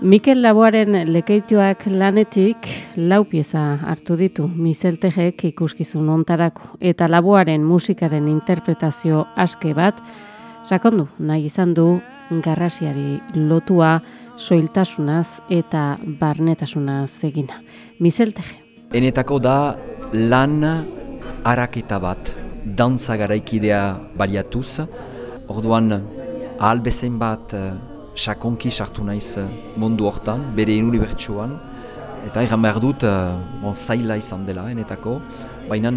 Mikel Laboaren lekeituak lanetik lau pieza hartu ditu mizeltegek ikuskizun ontarako eta Laboaren musikaren interpretazio aske bat sakondu nahi izan du garrasiari lotua soiltasunaz eta barnetasunaz egina. Mizeltege. Enetako da lan araketa bat, dantza garaikidea baliatuz, orduan ahalbezen bat sakonki sartu naiz eh, mundu hortan, bere inuri bertsuan, eta egan behar dut, uh, bon, zaila izan dela, enetako, baina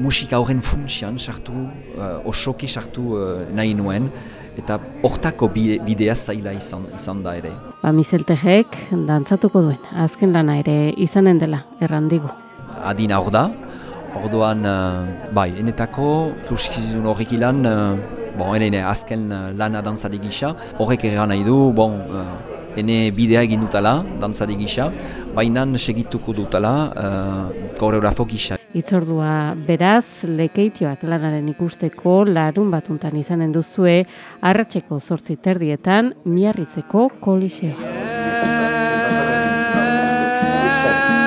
musika horren funtsian sartu, uh, osoki sartu uh, nahi nuen, eta hortako bidea zaila izan, izan da ere. Ba, mizeltegek dantzatuko duen, azken lana ere izanen dela, errandigu. Adina hor da, orduan, uh, bai, enetako, kurskizun horrek ilan, bon, ene, azken uh, lana dantzari gisa, horrek ere nahi du, bon, uh, ene bidea egin dutala, dantzari gisa, baina segituko dutala, uh, koreografo gisa. Itzordua beraz, lekeitioak lanaren ikusteko larun batuntan izanen duzue, arratseko zortzi terdietan, miarritzeko koliseo. Yeah.